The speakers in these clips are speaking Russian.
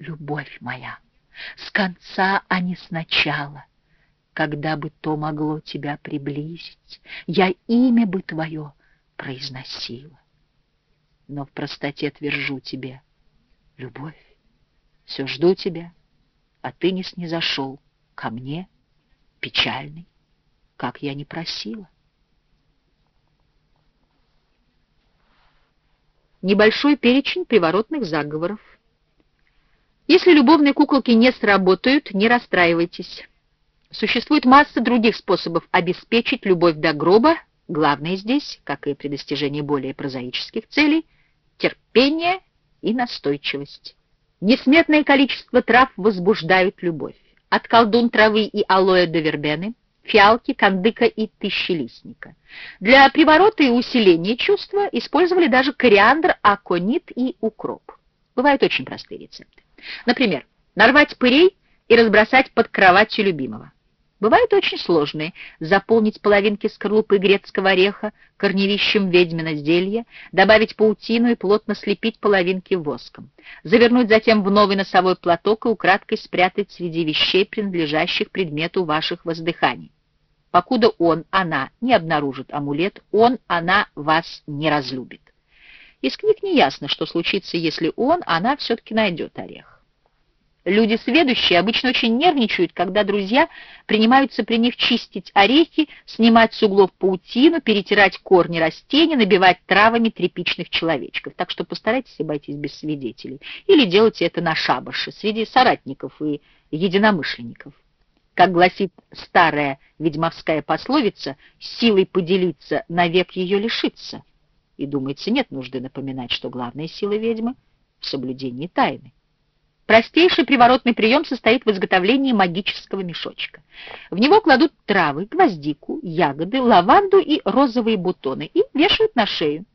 любовь моя, с конца, а не сначала. Когда бы то могло тебя приблизить, я имя бы твое произносила. Но в простоте твержу тебе, любовь, все жду тебя, а ты не снизошел ко мне, печальный, как я не просила. Небольшой перечень приворотных заговоров. Если любовные куколки не сработают, не расстраивайтесь. Существует масса других способов обеспечить любовь до гроба. Главное здесь, как и при достижении более прозаических целей, терпение и настойчивость. Несметное количество трав возбуждают любовь. От колдун травы и алоэ до вербены, фиалки, кандыка и тысячелистника. Для приворота и усиления чувства использовали даже кориандр, аконит и укроп. Бывают очень простые рецепты. Например, нарвать пырей и разбросать под кроватью любимого. Бывают очень сложные. Заполнить половинки скорлупы грецкого ореха корневищем ведьмина зелья, добавить паутину и плотно слепить половинки воском. Завернуть затем в новый носовой платок и украдкой спрятать среди вещей, принадлежащих предмету ваших воздыханий. Покуда он, она не обнаружит амулет, он, она вас не разлюбит. Из книг не ясно, что случится, если он, она все-таки найдет орех. Люди сведущие обычно очень нервничают, когда друзья принимаются при них чистить орехи, снимать с углов паутину, перетирать корни растений, набивать травами тряпичных человечков. Так что постарайтесь обойтись без свидетелей. Или делайте это на шабаше, среди соратников и единомышленников. Как гласит старая ведьмовская пословица, силой поделиться, навек ее лишиться. И, думается, нет нужды напоминать, что главная сила ведьмы в соблюдении тайны. Простейший приворотный прием состоит в изготовлении магического мешочка. В него кладут травы, гвоздику, ягоды, лаванду и розовые бутоны и вешают на шею.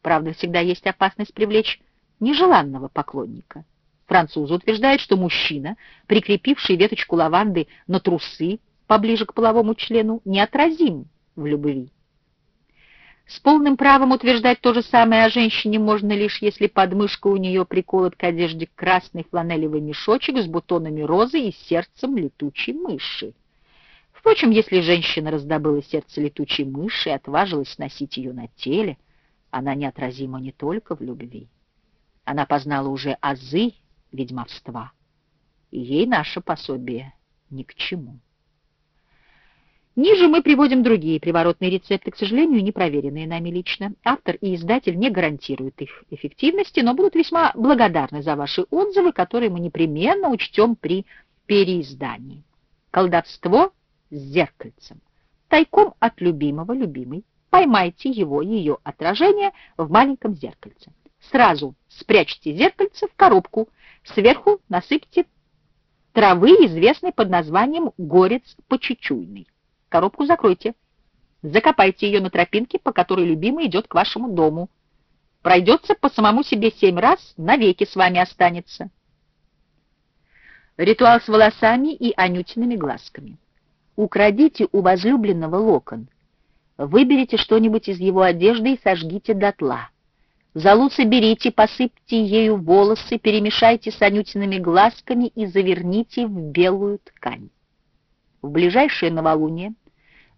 Правда, всегда есть опасность привлечь нежеланного поклонника. Французы утверждают, что мужчина, прикрепивший веточку лаванды на трусы поближе к половому члену, неотразим в любви. С полным правом утверждать то же самое о женщине можно лишь, если под мышкой у нее приколот к одежде красный фланелевый мешочек с бутонами розы и сердцем летучей мыши. Впрочем, если женщина раздобыла сердце летучей мыши и отважилась носить ее на теле, она неотразима не только в любви. Она познала уже азы ведьмовства, и ей наше пособие ни к чему. Ниже мы приводим другие приворотные рецепты, к сожалению, не проверенные нами лично. Автор и издатель не гарантируют их эффективности, но будут весьма благодарны за ваши отзывы, которые мы непременно учтем при переиздании. Колдовство с зеркальцем. Тайком от любимого любимой поймайте его, ее отражение в маленьком зеркальце. Сразу спрячьте зеркальце в коробку, сверху насыпьте травы, известной под названием горец почечуйный. Коробку закройте. Закопайте ее на тропинке, по которой любимый идет к вашему дому. Пройдется по самому себе семь раз, навеки с вами останется. Ритуал с волосами и анютиными глазками. Украдите у возлюбленного локон. Выберите что-нибудь из его одежды и сожгите дотла. Залу соберите, посыпьте ею волосы, перемешайте с анютиными глазками и заверните в белую ткань. В ближайшее новолуние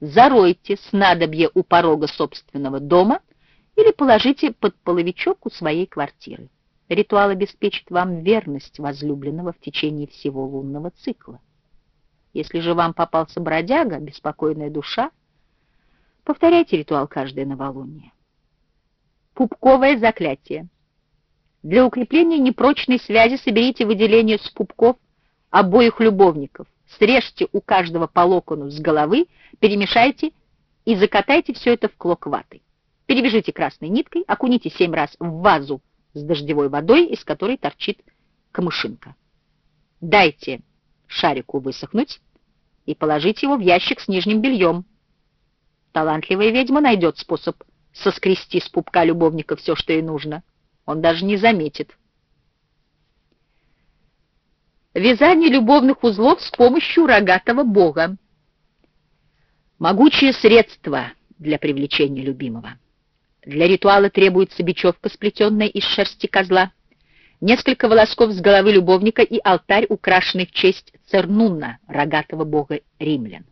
заройте снадобье у порога собственного дома или положите под половичок у своей квартиры. Ритуал обеспечит вам верность возлюбленного в течение всего лунного цикла. Если же вам попался бродяга, беспокойная душа, повторяйте ритуал каждое новолуние. Пупковое заклятие. Для укрепления непрочной связи соберите выделение с пупков обоих любовников, срежьте у каждого по локону с головы, перемешайте и закатайте все это в клок ваты. Перевяжите красной ниткой, окуните семь раз в вазу с дождевой водой, из которой торчит камышинка. Дайте шарику высохнуть и положите его в ящик с нижним бельем. Талантливая ведьма найдет способ соскрести с пупка любовника все, что ей нужно. Он даже не заметит. Вязание любовных узлов с помощью рогатого бога. Могучее средство для привлечения любимого. Для ритуала требуется бечевка, сплетенная из шерсти козла. несколько волосков с головы любовника и алтарь, украшенный в честь Цернунна, рогатого бога римлян.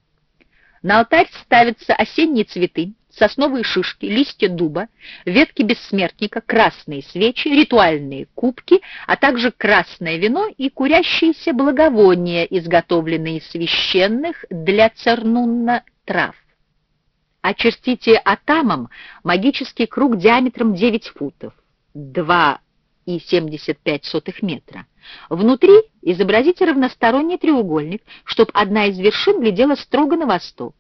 На алтарь ставятся осенние цветы, сосновые шишки, листья дуба, ветки бессмертника, красные свечи, ритуальные кубки, а также красное вино и курящиеся благовония, изготовленные из священных для Цернунна трав. Очертите атамом магический круг диаметром 9 футов, 2,75 метра. Внутри изобразите равносторонний треугольник, чтобы одна из вершин глядела строго на восток.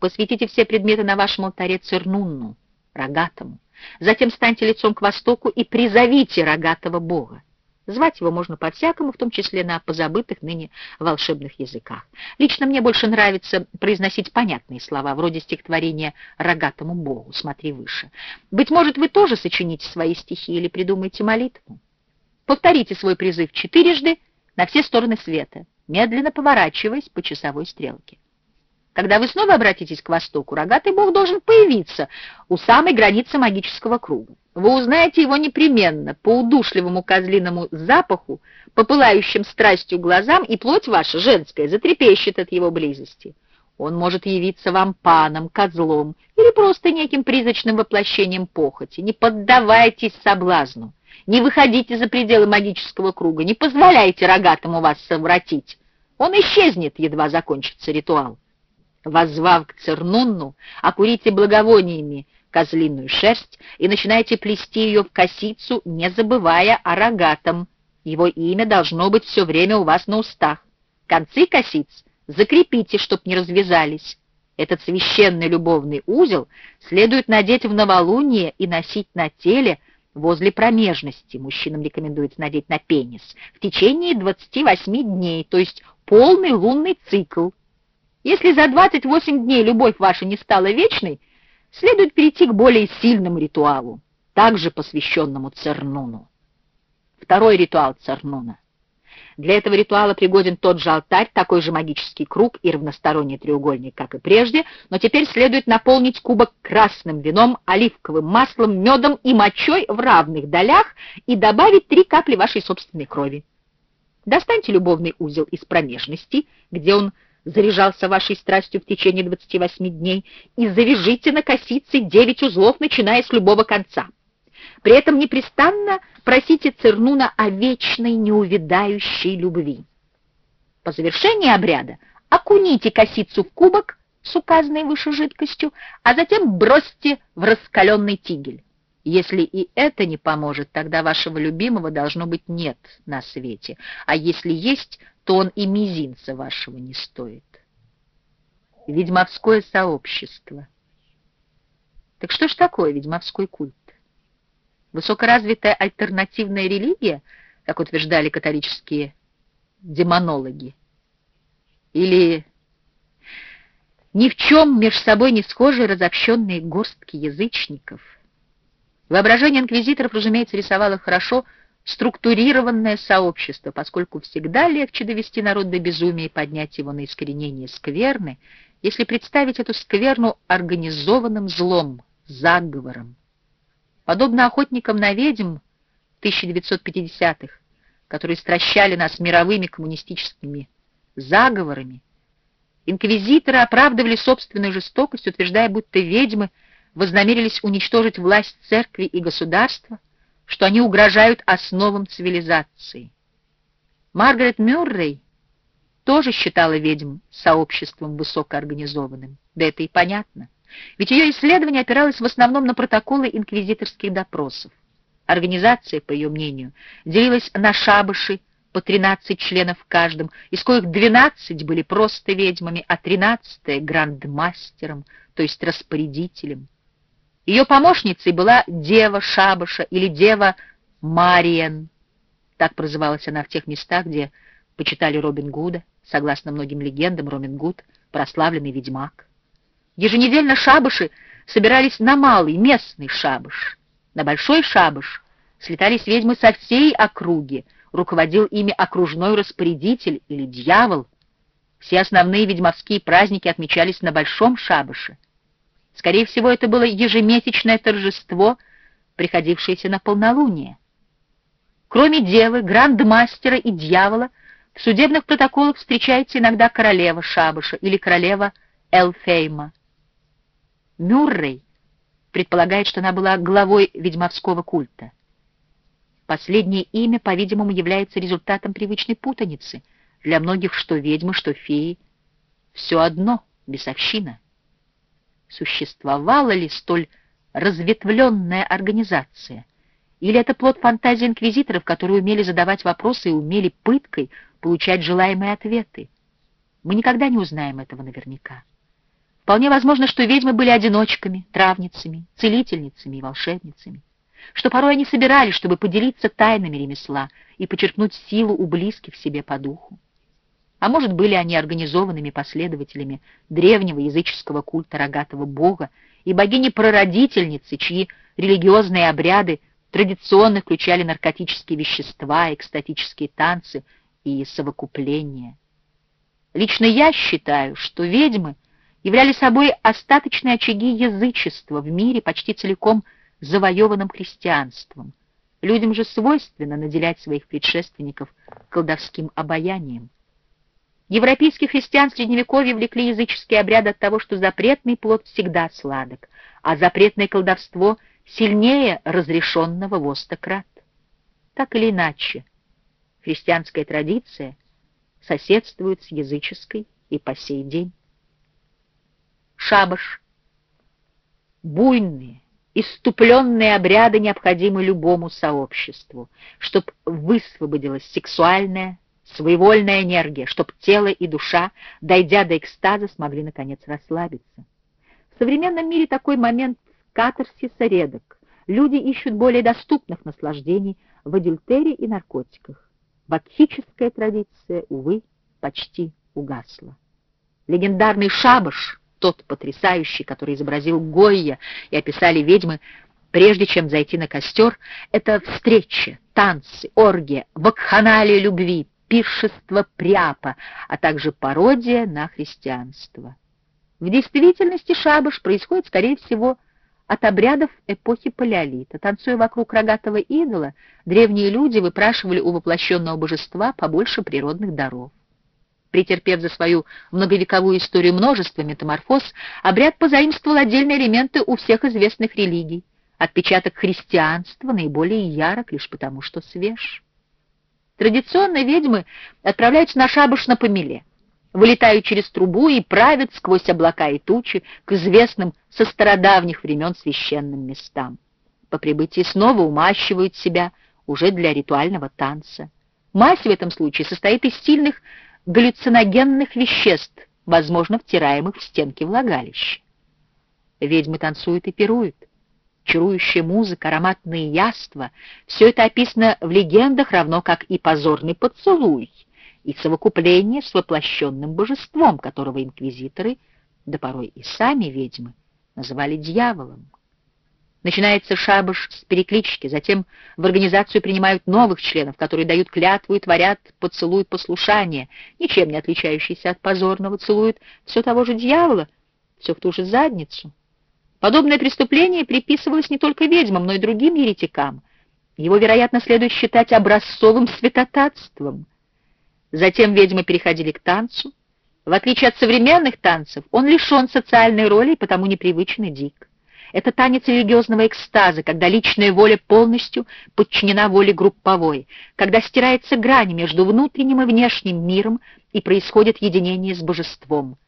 Посвятите все предметы на вашем алтаре Цернунну, рогатому. Затем станьте лицом к востоку и призовите рогатого бога. Звать его можно по-всякому, в том числе на позабытых ныне волшебных языках. Лично мне больше нравится произносить понятные слова, вроде стихотворения «Рогатому Богу», смотри выше. Быть может, вы тоже сочините свои стихи или придумаете молитву. Повторите свой призыв четырежды на все стороны света, медленно поворачиваясь по часовой стрелке. Когда вы снова обратитесь к востоку, рогатый бог должен появиться у самой границы магического круга. Вы узнаете его непременно по удушливому козлиному запаху, по пылающим страстью глазам, и плоть ваша, женская, затрепещет от его близости. Он может явиться вам паном, козлом или просто неким призрачным воплощением похоти. Не поддавайтесь соблазну, не выходите за пределы магического круга, не позволяйте рогатому вас совратить. Он исчезнет, едва закончится ритуал. Воззвав к Цернунну, окурите благовониями козлиную шерсть и начинайте плести ее в косицу, не забывая о рогатом. Его имя должно быть все время у вас на устах. Концы косиц закрепите, чтоб не развязались. Этот священный любовный узел следует надеть в новолуние и носить на теле возле промежности, мужчинам рекомендуется надеть на пенис, в течение 28 дней, то есть полный лунный цикл. Если за 28 дней любовь ваша не стала вечной, следует перейти к более сильному ритуалу, также посвященному Цернуну. Второй ритуал Цернуна. Для этого ритуала пригоден тот же алтарь, такой же магический круг и равносторонний треугольник, как и прежде, но теперь следует наполнить кубок красным вином, оливковым маслом, медом и мочой в равных долях и добавить три капли вашей собственной крови. Достаньте любовный узел из промежности, где он заряжался вашей страстью в течение 28 дней, и завяжите на косице 9 узлов, начиная с любого конца. При этом непрестанно просите Цернуна о вечной неувядающей любви. По завершении обряда окуните косицу в кубок с указанной выше жидкостью, а затем бросьте в раскаленный тигель. Если и это не поможет, тогда вашего любимого должно быть нет на свете, а если есть, то он и мизинца вашего не стоит. Ведьмовское сообщество. Так что ж такое ведьмовской культ? Высокоразвитая альтернативная религия, как утверждали католические демонологи? Или ни в чем между собой не схожие разобщенные горстки язычников — Воображение инквизиторов, разумеется, рисовало хорошо структурированное сообщество, поскольку всегда легче довести народ до безумия и поднять его на искоренение скверны, если представить эту скверну организованным злом, заговором. Подобно охотникам на ведьм 1950-х, которые стращали нас мировыми коммунистическими заговорами, инквизиторы оправдывали собственную жестокость, утверждая, будто ведьмы — вознамерились уничтожить власть церкви и государства, что они угрожают основам цивилизации. Маргарет Мюррей тоже считала ведьм сообществом высокоорганизованным. Да это и понятно. Ведь ее исследование опиралось в основном на протоколы инквизиторских допросов. Организация, по ее мнению, делилась на шабыши, по 13 членов в каждом, из коих 12 были просто ведьмами, а 13 — грандмастером, то есть распорядителем. Ее помощницей была дева Шабаша или дева Мариен. Так прозывалась она в тех местах, где почитали Робин Гуда. Согласно многим легендам, Робин Гуд — прославленный ведьмак. Еженедельно шабаши собирались на малый местный шабаш. На большой шабаш слетались ведьмы со всей округи, руководил ими окружной распорядитель или дьявол. Все основные ведьмовские праздники отмечались на большом шабаше — Скорее всего, это было ежемесячное торжество, приходившееся на полнолуние. Кроме девы, грандмастера и дьявола, в судебных протоколах встречается иногда королева Шабаша или королева Элфейма. Мюррей предполагает, что она была главой ведьмовского культа. Последнее имя, по-видимому, является результатом привычной путаницы. Для многих что ведьмы, что феи — все одно, бесовщина. Существовала ли столь разветвленная организация? Или это плод фантазии инквизиторов, которые умели задавать вопросы и умели пыткой получать желаемые ответы? Мы никогда не узнаем этого наверняка. Вполне возможно, что ведьмы были одиночками, травницами, целительницами и волшебницами, что порой они собирались, чтобы поделиться тайнами ремесла и почерпнуть силу у близких себе по духу. А может, были они организованными последователями древнего языческого культа рогатого бога и богини-прародительницы, чьи религиозные обряды традиционно включали наркотические вещества, экстатические танцы и совокупления. Лично я считаю, что ведьмы — являли собой остаточные очаги язычества в мире, почти целиком завоеванном христианством. Людям же свойственно наделять своих предшественников колдовским обаянием. Европейских христиан Средневековья влекли языческие обряды от того, что запретный плод всегда сладок, а запретное колдовство сильнее разрешенного в остократ. Так или иначе, христианская традиция соседствует с языческой и по сей день шабаш. Буйные, иступленные обряды необходимы любому сообществу, чтобы высвободилась сексуальная, своевольная энергия, чтобы тело и душа, дойдя до экстаза, смогли наконец расслабиться. В современном мире такой момент катарсиса редок. Люди ищут более доступных наслаждений в адюльтере и наркотиках. Бакхическая традиция, увы, почти угасла. Легендарный шабаш — тот потрясающий, который изобразил Гойя и описали ведьмы, прежде чем зайти на костер, это встречи, танцы, оргия, вакханалия любви, пиршество пряпа, а также пародия на христианство. В действительности шабаш происходит, скорее всего, от обрядов эпохи Палеолита. Танцуя вокруг рогатого идола, древние люди выпрашивали у воплощенного божества побольше природных даров. Претерпев за свою многовековую историю множество метаморфоз, обряд позаимствовал отдельные элементы у всех известных религий. Отпечаток христианства наиболее ярок лишь потому, что свеж. Традиционно ведьмы отправляются на шабаш на помеле, вылетают через трубу и правят сквозь облака и тучи к известным со стародавних времен священным местам. По прибытии снова умащивают себя уже для ритуального танца. Мазь в этом случае состоит из сильных галлюциногенных веществ, возможно, втираемых в стенки влагалища. Ведьмы танцуют и пируют. Чарующая музыка, ароматные яства — все это описано в легендах, равно как и позорный поцелуй, и совокупление с воплощенным божеством, которого инквизиторы, да порой и сами ведьмы, называли дьяволом. Начинается шабаш с переклички, затем в организацию принимают новых членов, которые дают клятву и творят поцелуй послушания, ничем не отличающийся от позорного, целуют все того же дьявола, все в ту же задницу. Подобное преступление приписывалось не только ведьмам, но и другим еретикам. Его, вероятно, следует считать образцовым святотатством. Затем ведьмы переходили к танцу. В отличие от современных танцев, он лишен социальной роли и потому непривычно дик. Это танец религиозного экстаза, когда личная воля полностью подчинена воле групповой, когда стирается грань между внутренним и внешним миром и происходит единение с божеством.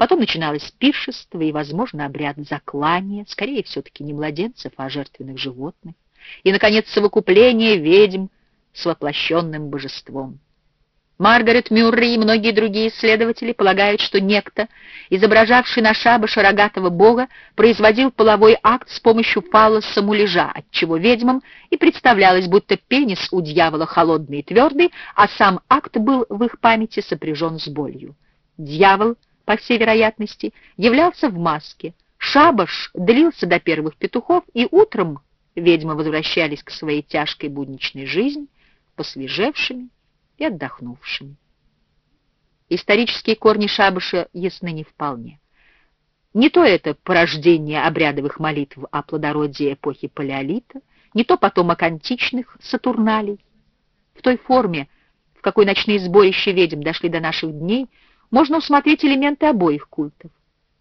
Потом начиналось пиршество и, возможно, обряд заклания, скорее все-таки не младенцев, а жертвенных животных. И, наконец, совокупление ведьм с воплощенным божеством. Маргарет Мюррей и многие другие исследователи полагают, что некто, изображавший на шабаше рогатого бога, производил половой акт с помощью фалоса муляжа, отчего ведьмам и представлялось, будто пенис у дьявола холодный и твердый, а сам акт был в их памяти сопряжен с болью. Дьявол, по всей вероятности, являлся в маске. Шабаш длился до первых петухов, и утром ведьмы возвращались к своей тяжкой будничной жизни, посвежевшими, и отдохнувшими. Исторические корни шабаша ясны не вполне. Не то это порождение обрядовых молитв о плодородии эпохи Палеолита, не то потомок античных сатурналей. В той форме, в какой ночные сборища ведьм дошли до наших дней, можно усмотреть элементы обоих культов.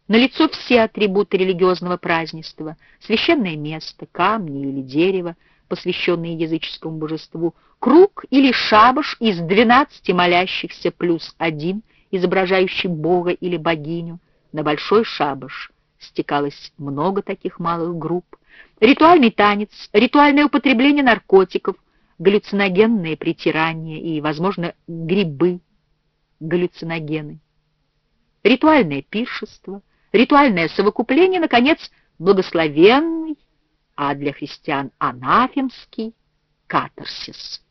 Налицо все атрибуты религиозного празднества, священное место, камни или дерево, посвященные языческому божеству, круг или шабаш из двенадцати молящихся плюс один, изображающий бога или богиню. На большой шабаш стекалось много таких малых групп. Ритуальный танец, ритуальное употребление наркотиков, галлюциногенные притирания и, возможно, грибы, галлюциногены. Ритуальное пиршество, ритуальное совокупление, наконец, благословенный, а для христиан анафемский катарсис.